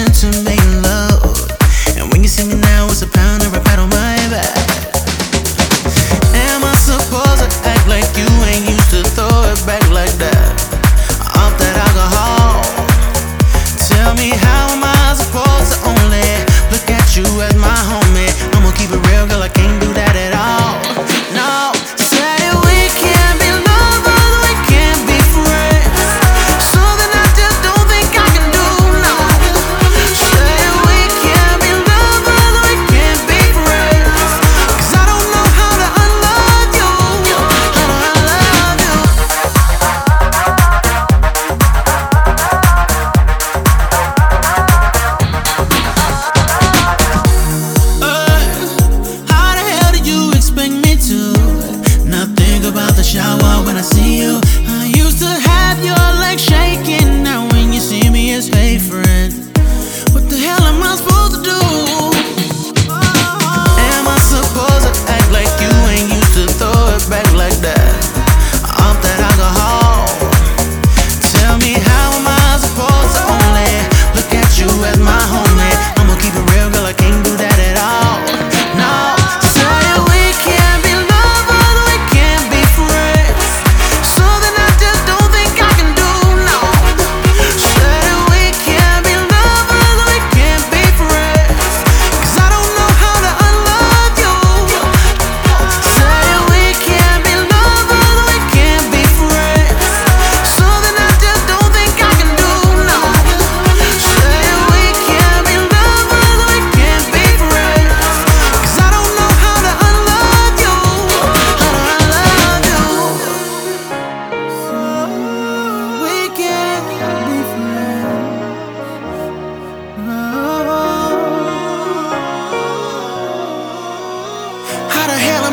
attention to laying low. And when you see me now, it's a pound of a pat on my back. Am I supposed to act like you ain't used to throw it back like that? Off that alcohol. Tell me how.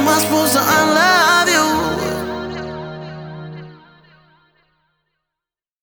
Am I supposed to unlock?